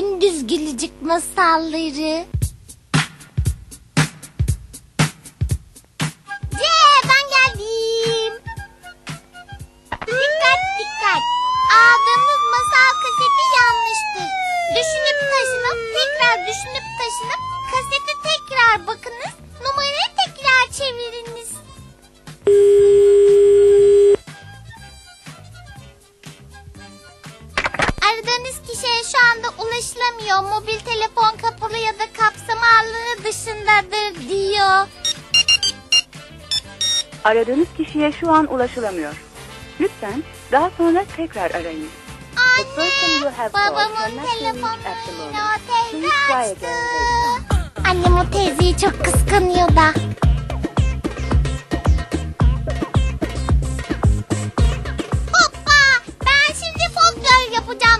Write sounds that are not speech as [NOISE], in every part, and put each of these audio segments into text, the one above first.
gündüz gelecek masalları. Aradığınız kişiye şu anda ulaşılamıyor. Mobil telefon kapalı ya da kapsama alanı dışındadır diyor. Aradığınız kişiye şu an ulaşılamıyor. Lütfen daha sonra tekrar arayın. Called Babamın cannot be reached telefonunu at the yine moment. o teyze Please try açtı. Annem o teyzeyi çok kıskanıyor da. Hoppa! Ben şimdi folklor yapacağım.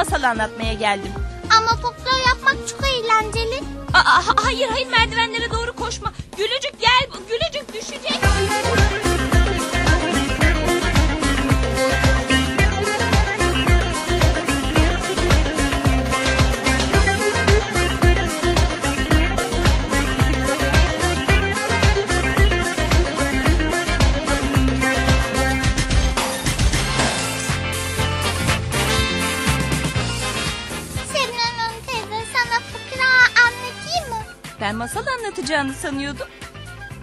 Masal anlatmaya geldim. Ama folklor yapmak çok eğlenceli. Aa, ha- hayır hayır merdivenlere doğru koşma. Gülücük gel Ben masal anlatacağını sanıyordum.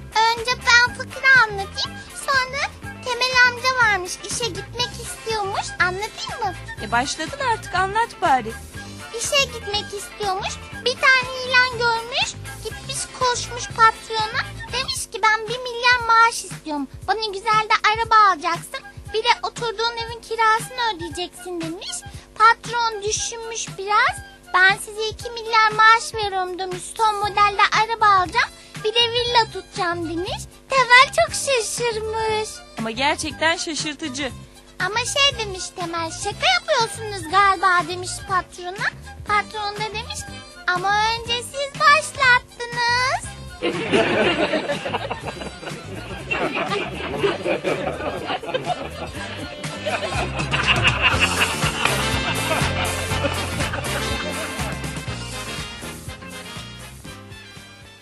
Önce ben fıkra anlatayım. Sonra Temel amca varmış işe gitmek istiyormuş. Anlatayım mı? E başladın artık anlat bari. İşe gitmek istiyormuş. Bir tane ilan görmüş. Gitmiş koşmuş patrona. Demiş ki ben bir milyar maaş istiyorum. Bana güzel de araba alacaksın. Bir de oturduğun evin kirasını ödeyeceksin demiş. Patron düşünmüş biraz. Ben size iki milyar maaş veriyorum demiş. Son modelde araba alacağım. Bir de villa tutacağım demiş. Temel çok şaşırmış. Ama gerçekten şaşırtıcı. Ama şey demiş Temel şaka yapıyorsunuz galiba demiş patrona. Patron da demiş ama önce siz başlattınız. [LAUGHS]